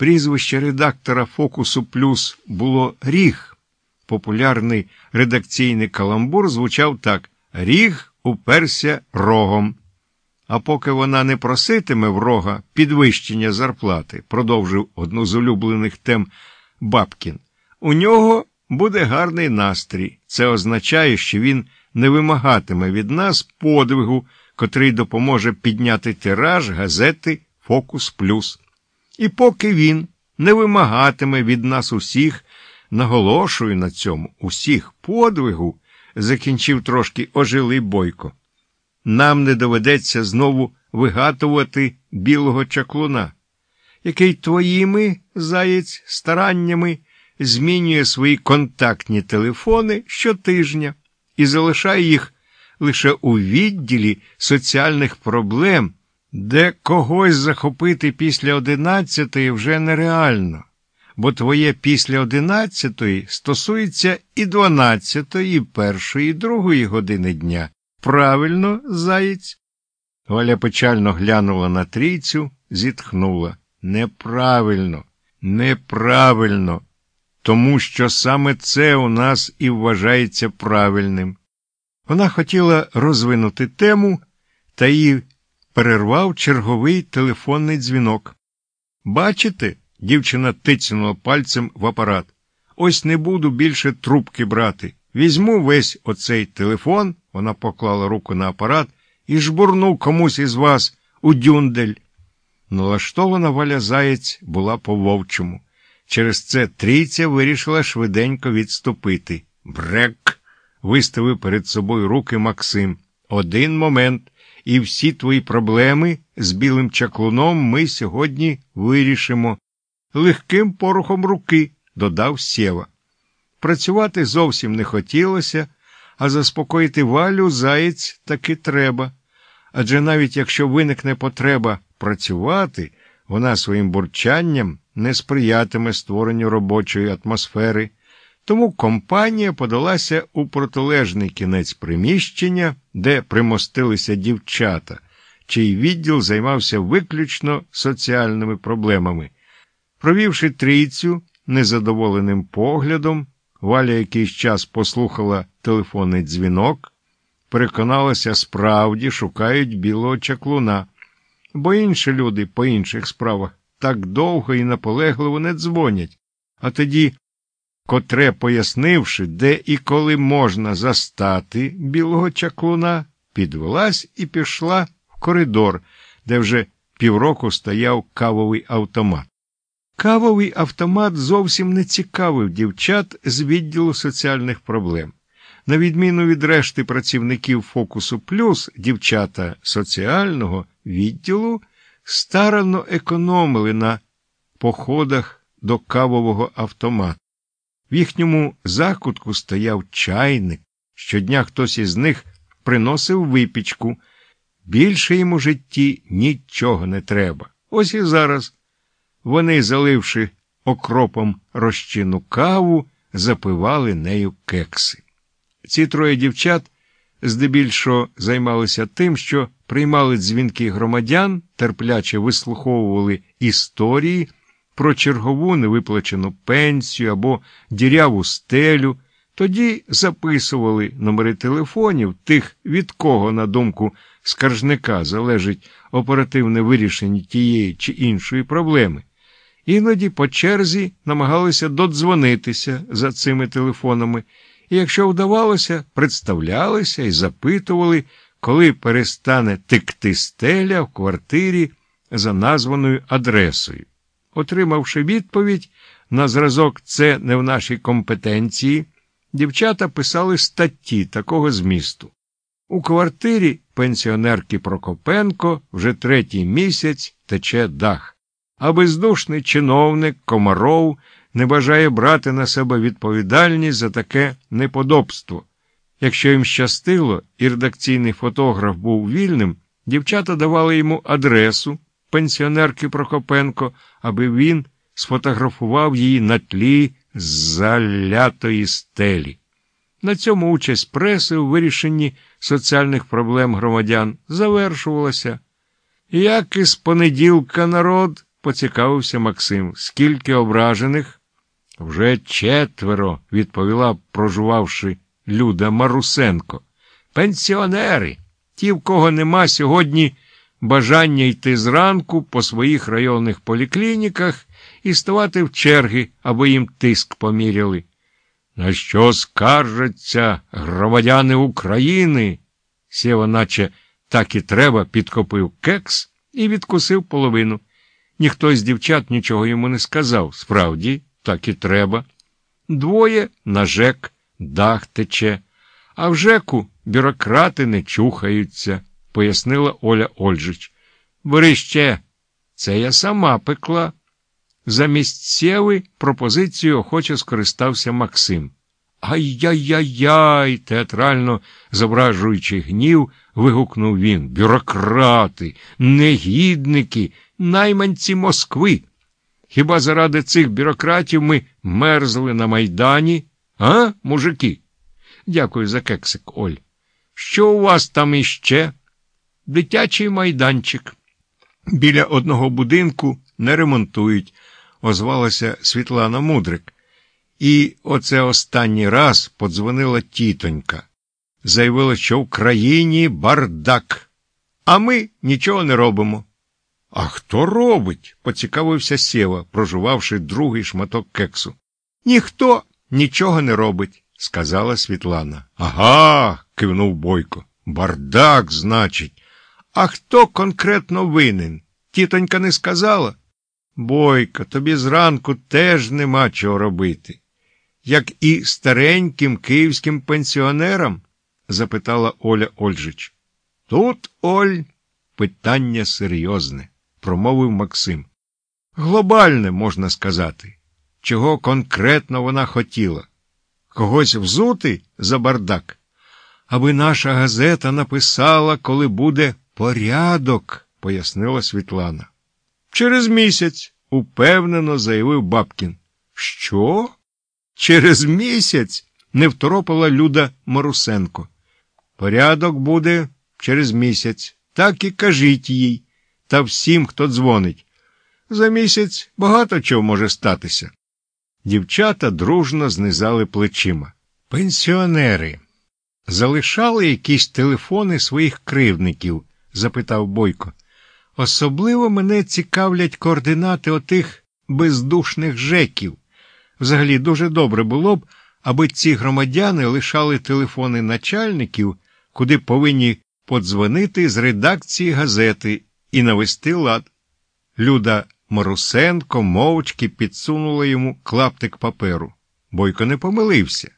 Прізвище редактора Фокусу Плюс було Ріг. Популярний редакційний каламбур звучав так: Ріг уперся рогом. А поки вона не проситиме в рога підвищення зарплати, продовжив одну з улюблених тем Бабкін, у нього буде гарний настрій. Це означає, що він не вимагатиме від нас подвигу, котрий допоможе підняти тираж газети Фокус Плюс. І поки він не вимагатиме від нас усіх, наголошую на цьому, усіх подвигу, закінчив трошки ожилий бойко. Нам не доведеться знову вигатувати білого чаклуна, який твоїми, заєць, стараннями змінює свої контактні телефони щотижня і залишає їх лише у відділі соціальних проблем, де когось захопити після одинадцятої вже нереально, бо твоє після одинадцятої стосується і дванадцятої, і першої, і другої години дня. Правильно, заєць? Оля печально глянула на трійцю, зітхнула. Неправильно, неправильно, тому що саме це у нас і вважається правильним. Вона хотіла розвинути тему, та її перервав черговий телефонний дзвінок. Бачите? дівчина тицнула пальцем в апарат. Ось не буду більше трубки брати. Візьму весь оцей телефон, вона поклала руку на апарат, і жбурну комусь із вас у дюндель. Налаштована валя заєць була по вовчому. Через це трійця вирішила швиденько відступити. Брек. виставив перед собою руки Максим. Один момент, і всі твої проблеми з білим чаклуном ми сьогодні вирішимо. Легким порухом руки, додав Сєва. Працювати зовсім не хотілося, а заспокоїти валю заєць таки треба. Адже навіть якщо виникне потреба працювати, вона своїм бурчанням не сприятиме створенню робочої атмосфери. Тому компанія подалася у протилежний кінець приміщення, де примостилися дівчата, чий відділ займався виключно соціальними проблемами. Провівши трійцю незадоволеним поглядом, Валя якийсь час послухала телефонний дзвінок, переконалася, справді шукають білого чаклуна, бо інші люди по інших справах так довго і наполегливо не дзвонять, а тоді, котре, пояснивши, де і коли можна застати білого чаклуна, підвелась і пішла в коридор, де вже півроку стояв кавовий автомат. Кавовий автомат зовсім не цікавив дівчат з відділу соціальних проблем. На відміну від решти працівників Фокусу Плюс, дівчата соціального відділу старанно економили на походах до кавового автомата. В їхньому закутку стояв чайник. Щодня хтось із них приносив випічку. Більше їм у житті нічого не треба. Ось і зараз. Вони, заливши окропом розчину каву, запивали нею кекси. Ці троє дівчат здебільшого займалися тим, що приймали дзвінки громадян, терпляче вислуховували історії про чергову невиплачену пенсію або діряву стелю, тоді записували номери телефонів тих, від кого, на думку скаржника, залежить оперативне вирішення тієї чи іншої проблеми. Іноді по черзі намагалися додзвонитися за цими телефонами, і, якщо вдавалося, представлялися і запитували, коли перестане текти стеля в квартирі за названою адресою. Отримавши відповідь на зразок це не в нашій компетенції, дівчата писали статті такого змісту. У квартирі пенсіонерки Прокопенко вже третій місяць тече дах а бездушний чиновник Комаров не бажає брати на себе відповідальність за таке неподобство. Якщо їм щастило, і редакційний фотограф був вільним, дівчата давали йому адресу пенсіонерки Прокопенко, аби він сфотографував її на тлі залятої стелі. На цьому участь преси у вирішенні соціальних проблем громадян завершувалася. Як із понеділка народ поцікавився Максим. Скільки ображених? Вже четверо, відповіла, прожувавши Люда Марусенко. Пенсіонери, ті, в кого нема сьогодні бажання йти зранку по своїх районних поліклініках і ставати в черги, аби їм тиск поміряли. На що скаржаться громадяни України? Сєва, наче так і треба, підкопив кекс і відкусив половину. Ніхто з дівчат нічого йому не сказав. Справді, так і треба. Двоє на ЖЕК, дах тече, а в ЖЕКу бюрократи не чухаються, пояснила Оля Ольжич. Бери ще, це я сама пекла. Замість сєви пропозицію охоче скористався Максим. Ай-яй-яй-яй, театрально зображуючи гнів, вигукнув він. Бюрократи, негідники, найманці Москви. Хіба заради цих бюрократів ми мерзли на майдані? А, мужики? Дякую за кексик, Оль. Що у вас там іще? Дитячий майданчик. Біля одного будинку не ремонтують, озвалася Світлана Мудрик. І оце останній раз подзвонила тітонька. Заявила, що в країні бардак, а ми нічого не робимо. А хто робить? поцікавився Сєва, прожувавши другий шматок кексу. Ніхто нічого не робить, сказала Світлана. Ага, кивнув Бойко. Бардак, значить. А хто конкретно винен? Тітонька не сказала. Бойко, тобі зранку теж нема чого робити. Як і стареньким київським пенсіонерам? запитала Оля Ольжич. Тут, Оль, питання серйозне, промовив Максим. Глобальне, можна сказати. Чого конкретно вона хотіла? Когось взути за бардак? Аби наша газета написала, коли буде порядок, пояснила Світлана. Через місяць, упевнено заявив Бабкін. Що? Через місяць? не второпала Люда Марусенко. Порядок буде через місяць. Так і кажіть їй та всім, хто дзвонить. За місяць багато чого може статися. Дівчата дружно знизали плечима. Пенсіонери залишали якісь телефони своїх кривників? Запитав Бойко. Особливо мене цікавлять координати отих бездушних жеків. Взагалі дуже добре було б, аби ці громадяни лишали телефони начальників, куди повинні подзвонити з редакції газети і навести лад. Люда Марусенко мовчки підсунула йому клаптик паперу. Бойко не помилився.